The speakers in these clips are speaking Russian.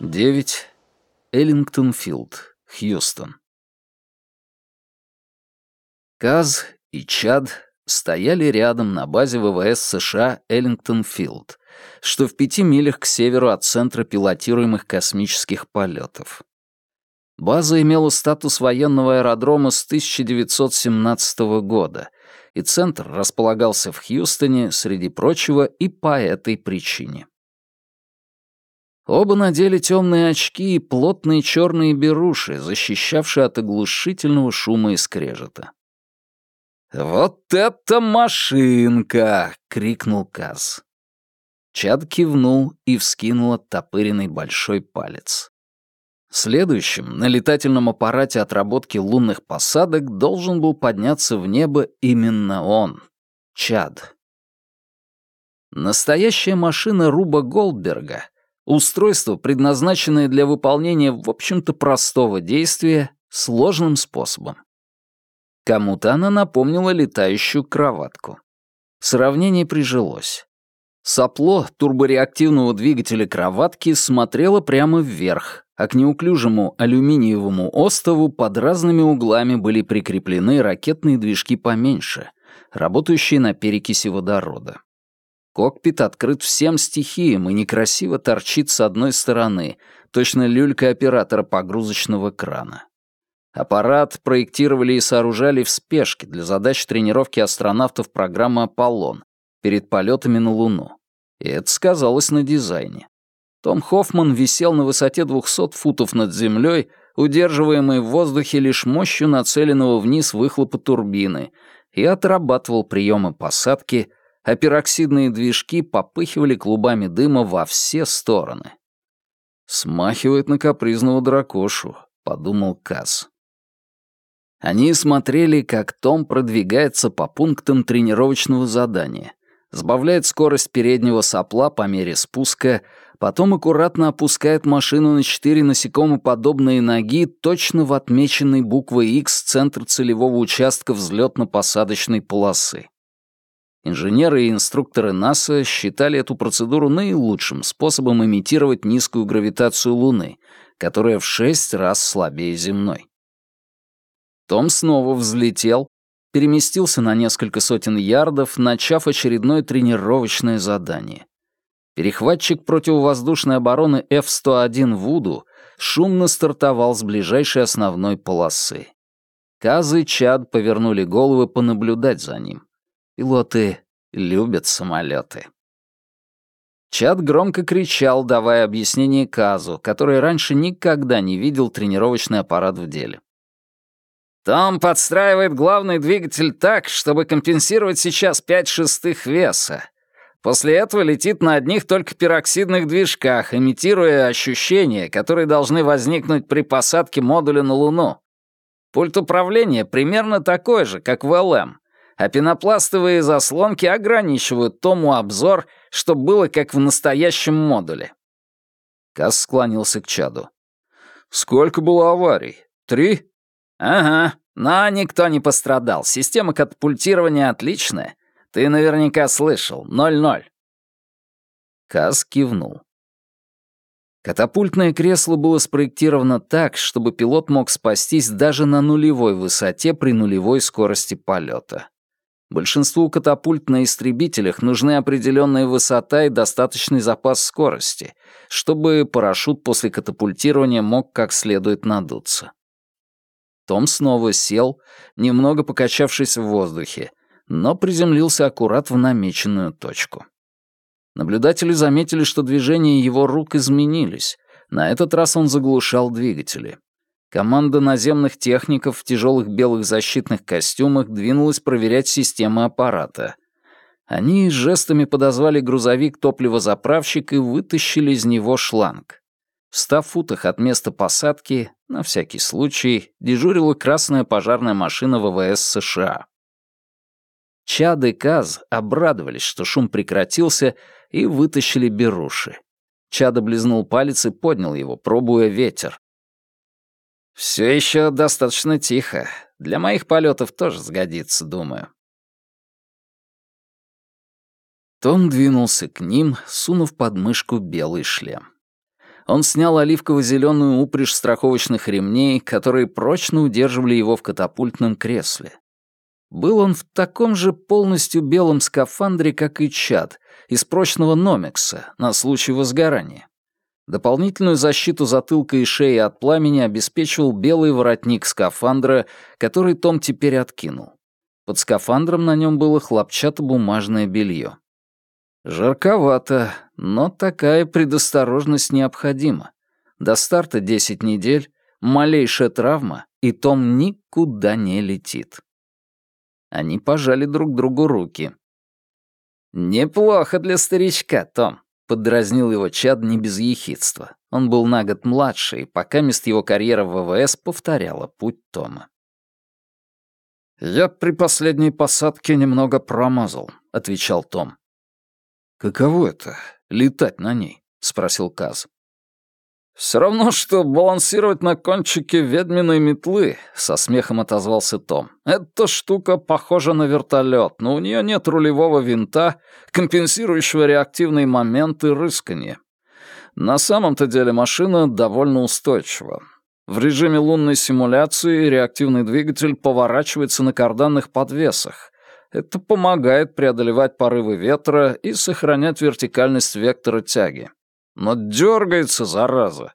9. Эллингтон-Филд, Хьюстон. Каз и Чад стояли рядом на базе ВВС США Эллингтон-Филд, что в пяти милях к северу от центра пилотируемых космических полетов. База имела статус военного аэродрома с 1917 года, и центр располагался в Хьюстоне, среди прочего, и по этой причине. Оба надели темные очки и плотные черные беруши, защищавшие от оглушительного шума и скрежета. «Вот это машинка!» — крикнул Каз. Чад кивнул и вскинул оттопыренный большой палец. Следующим на летательном аппарате отработки лунных посадок должен был подняться в небо именно он, Чад. Настоящая машина Руба Голдберга, устройство, предназначенное для выполнения, в общем-то, простого действия сложным способом. Кому-то она напомнила летающую кроватку. Сравнение прижилось. Сопло турбореактивного двигателя кроватки смотрело прямо вверх, а к неуклюжему алюминиевому остову под разными углами были прикреплены ракетные движки поменьше, работающие на перекиси водорода. Кокпит открыт всем стихиям и некрасиво торчит с одной стороны, точно люлька оператора погрузочного крана. Аппарат проектировали и сооружали в спешке для задач тренировки астронавтов программы «Аполлон» перед полетами на Луну. И это сказалось на дизайне. Том Хоффман висел на высоте 200 футов над землей, удерживаемый в воздухе лишь мощью нацеленного вниз выхлопа турбины, и отрабатывал приемы посадки, а пероксидные движки попыхивали клубами дыма во все стороны. «Смахивает на капризного дракошу», — подумал Касс. Они смотрели, как Том продвигается по пунктам тренировочного задания, сбавляет скорость переднего сопла по мере спуска, потом аккуратно опускает машину на четыре насекомоподобные ноги точно в отмеченный буквой X центр целевого участка взлетно-посадочной полосы. Инженеры и инструкторы НАСА считали эту процедуру наилучшим способом имитировать низкую гравитацию Луны, которая в шесть раз слабее земной. Том снова взлетел, переместился на несколько сотен ярдов, начав очередное тренировочное задание. Перехватчик противовоздушной обороны F-101 «Вуду» шумно стартовал с ближайшей основной полосы. Каз и Чад повернули головы понаблюдать за ним. Пилоты любят самолеты. Чад громко кричал, давая объяснение Казу, который раньше никогда не видел тренировочный аппарат в деле. Том подстраивает главный двигатель так, чтобы компенсировать сейчас пять шестых веса. После этого летит на одних только пероксидных движках, имитируя ощущения, которые должны возникнуть при посадке модуля на Луну. Пульт управления примерно такой же, как в ЛМ, а пенопластовые заслонки ограничивают Тому обзор, чтобы было как в настоящем модуле. Касс склонился к Чаду. «Сколько было аварий? Три?» «Ага, но никто не пострадал. Система катапультирования отличная. Ты наверняка слышал. Ноль-ноль». Каз кивнул. Катапультное кресло было спроектировано так, чтобы пилот мог спастись даже на нулевой высоте при нулевой скорости полета. Большинству катапульт на истребителях нужны определенная высота и достаточный запас скорости, чтобы парашют после катапультирования мог как следует надуться. Том снова сел, немного покачавшись в воздухе, но приземлился аккурат в намеченную точку. Наблюдатели заметили, что движения его рук изменились. На этот раз он заглушал двигатели. Команда наземных техников в тяжелых белых защитных костюмах двинулась проверять системы аппарата. Они жестами подозвали грузовик топливозаправщик и вытащили из него шланг. В ста футах от места посадки, на всякий случай, дежурила красная пожарная машина ВВС США. Чад и Каз обрадовались, что шум прекратился, и вытащили беруши. Чад облизнул палец и поднял его, пробуя ветер. «Все еще достаточно тихо. Для моих полетов тоже сгодится, думаю». Том двинулся к ним, сунув под мышку белый шлем. Он снял оливково-зеленую упряжь страховочных ремней, которые прочно удерживали его в катапультном кресле. Был он в таком же полностью белом скафандре, как и Чад, из прочного номекса на случай возгорания. Дополнительную защиту затылка и шеи от пламени обеспечивал белый воротник скафандра, который Том теперь откинул. Под скафандром на нем было хлопчатобумажное белье. Жарковато, но такая предосторожность необходима. До старта 10 недель, малейшая травма, и Том никуда не летит. Они пожали друг другу руки. «Неплохо для старичка, Том», — поддразнил его Чад не без ехидства. Он был на год младше, и пока мест его карьера в ВВС повторяла путь Тома. «Я при последней посадке немного промазал», — отвечал Том. «Каково это — летать на ней?» — спросил Каз. «Все равно, что балансировать на кончике ведьминой метлы», — со смехом отозвался Том. «Эта штука похожа на вертолет, но у нее нет рулевого винта, компенсирующего реактивные моменты рыскания. На самом-то деле машина довольно устойчива. В режиме лунной симуляции реактивный двигатель поворачивается на карданных подвесах, это помогает преодолевать порывы ветра и сохранять вертикальность вектора тяги. Но дергается, зараза.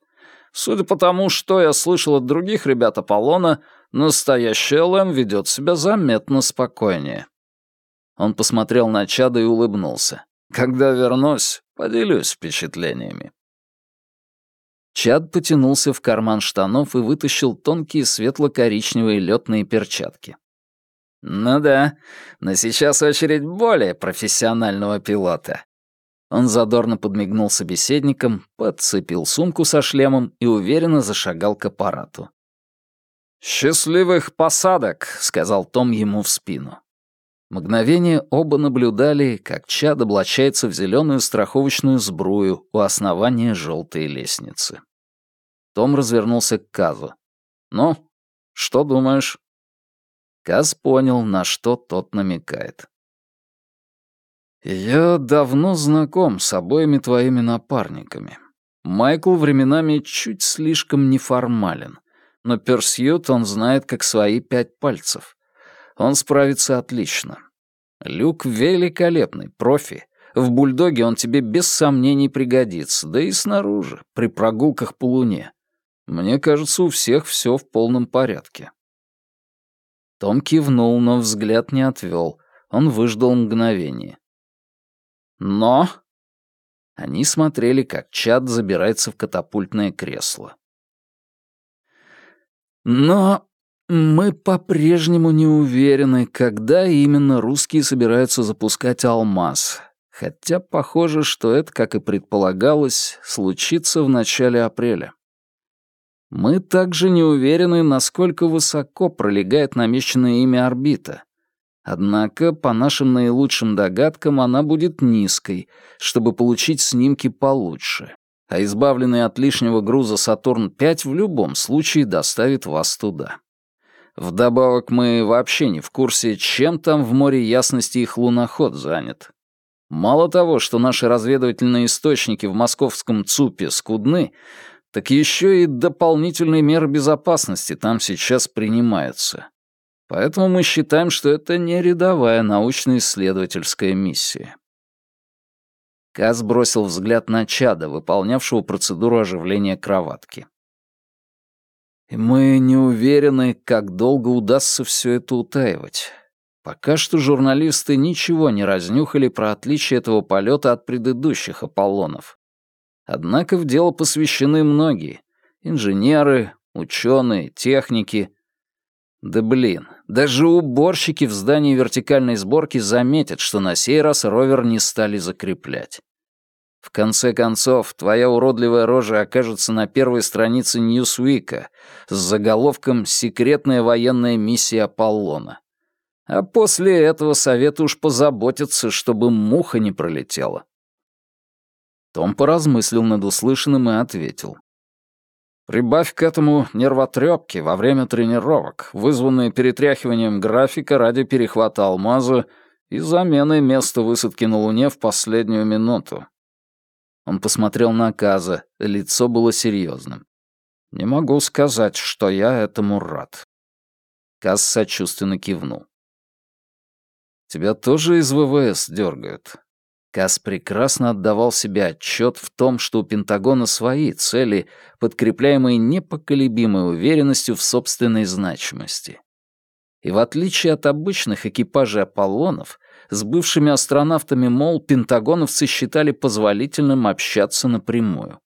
Судя по тому, что я слышал от других ребят Аполлона, настоящий ЛМ ведет себя заметно спокойнее. Он посмотрел на Чада и улыбнулся. «Когда вернусь, поделюсь впечатлениями». Чад потянулся в карман штанов и вытащил тонкие светло-коричневые летные перчатки. «Ну да, но сейчас очередь более профессионального пилота». Он задорно подмигнул собеседникам, подцепил сумку со шлемом и уверенно зашагал к аппарату. «Счастливых посадок», — сказал Том ему в спину. Мгновение оба наблюдали, как Чад облачается в зеленую страховочную сбрую у основания желтой лестницы. Том развернулся к Казу. «Ну, что думаешь?» Каз понял, на что тот намекает. «Я давно знаком с обоими твоими напарниками. Майкл временами чуть слишком неформален, но Персьют он знает как свои пять пальцев. Он справится отлично. Люк великолепный, профи. В бульдоге он тебе без сомнений пригодится, да и снаружи, при прогулках по луне. Мне кажется, у всех все в полном порядке. Том кивнул, но взгляд не отвел. Он выждал мгновение. «Но...» Они смотрели, как Чад забирается в катапультное кресло. «Но мы по-прежнему не уверены, когда именно русские собираются запускать «Алмаз», хотя похоже, что это, как и предполагалось, случится в начале апреля. Мы также не уверены, насколько высоко пролегает намеченная ими орбита. Однако, по нашим наилучшим догадкам, она будет низкой, чтобы получить снимки получше. А избавленный от лишнего груза Сатурн-5 в любом случае доставит вас туда. Вдобавок, мы вообще не в курсе, чем там в море ясности их луноход занят. Мало того, что наши разведывательные источники в московском ЦУПе скудны, так еще и дополнительные меры безопасности там сейчас принимаются. Поэтому мы считаем, что это не рядовая научно-исследовательская миссия. Каз бросил взгляд на Чада, выполнявшего процедуру оживления кроватки. И мы не уверены, как долго удастся все это утаивать. Пока что журналисты ничего не разнюхали про отличие этого полета от предыдущих Аполлонов. Однако в дело посвящены многие. Инженеры, ученые, техники. Да блин, даже уборщики в здании вертикальной сборки заметят, что на сей раз ровер не стали закреплять. В конце концов, твоя уродливая рожа окажется на первой странице Ньюсвика с заголовком «Секретная военная миссия Аполлона». А после этого совет уж позаботится, чтобы муха не пролетела. Том поразмыслил над услышанным и ответил. «Прибавь к этому нервотрепки во время тренировок, вызванные перетряхиванием графика ради перехвата алмаза и заменой места высадки на Луне в последнюю минуту. Он посмотрел на Каза, лицо было серьезным. «Не могу сказать, что я этому рад». Каз сочувственно кивнул. «Тебя тоже из ВВС дергают?» Каз прекрасно отдавал себе отчет в том, что у Пентагона свои цели, подкрепляемые непоколебимой уверенностью в собственной значимости. И в отличие от обычных экипажей Аполлонов, с бывшими астронавтами МОЛ пентагоновцы считали позволительным общаться напрямую.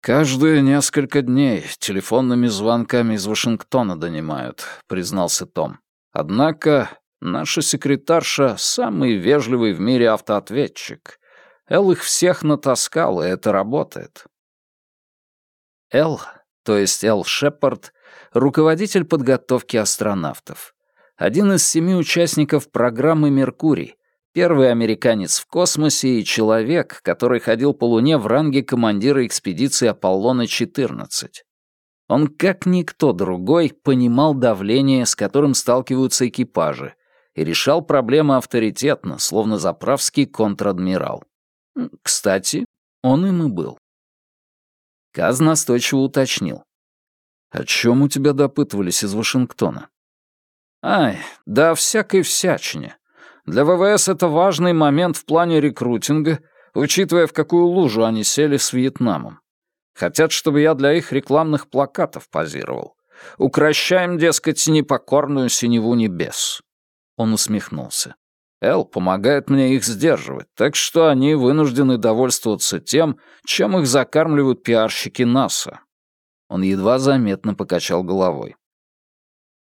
«Каждые несколько дней телефонными звонками из Вашингтона донимают», — признался Том. «Однако наша секретарша — самый вежливый в мире автоответчик. Эл их всех натаскал, и это работает». Эл, то есть Эл Шепард, руководитель подготовки астронавтов один из семи участников программы «Меркурий», первый американец в космосе и человек, который ходил по Луне в ранге командира экспедиции Аполлона-14. Он, как никто другой, понимал давление, с которым сталкиваются экипажи, и решал проблемы авторитетно, словно заправский контр-адмирал. Кстати, он им и был. Каз настойчиво уточнил. «О чем у тебя допытывались из Вашингтона?» Ай, да всякой всячине. Для ВВС это важный момент в плане рекрутинга, учитывая, в какую лужу они сели с Вьетнамом. Хотят, чтобы я для их рекламных плакатов позировал. Укращаем, дескать, непокорную синеву небес. Он усмехнулся. Эл помогает мне их сдерживать, так что они вынуждены довольствоваться тем, чем их закармливают пиарщики НАСА. Он едва заметно покачал головой.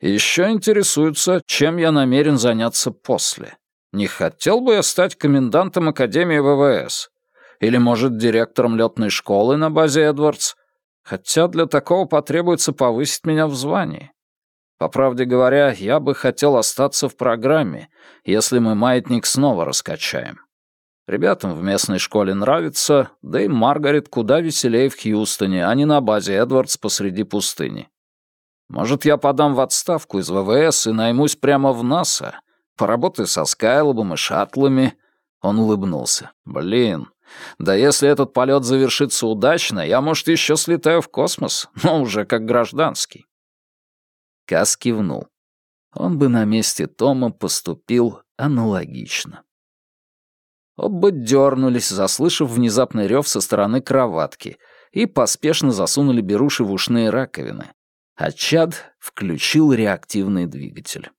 Еще интересуются, чем я намерен заняться после. Не хотел бы я стать комендантом Академии ВВС? Или, может, директором летной школы на базе Эдвардс? Хотя для такого потребуется повысить меня в звании. По правде говоря, я бы хотел остаться в программе, если мы маятник снова раскачаем. Ребятам в местной школе нравится, да и Маргарет куда веселее в Хьюстоне, а не на базе Эдвардс посреди пустыни. Может, я подам в отставку из ВВС и наймусь прямо в НАСА? Поработаю со Скайлобом и шаттлами?» Он улыбнулся. «Блин, да если этот полет завершится удачно, я, может, еще слетаю в космос, но уже как гражданский». Кас кивнул. Он бы на месте Тома поступил аналогично. Оба дернулись, заслышав внезапный рев со стороны кроватки, и поспешно засунули беруши в ушные раковины, а Чад включил реактивный двигатель.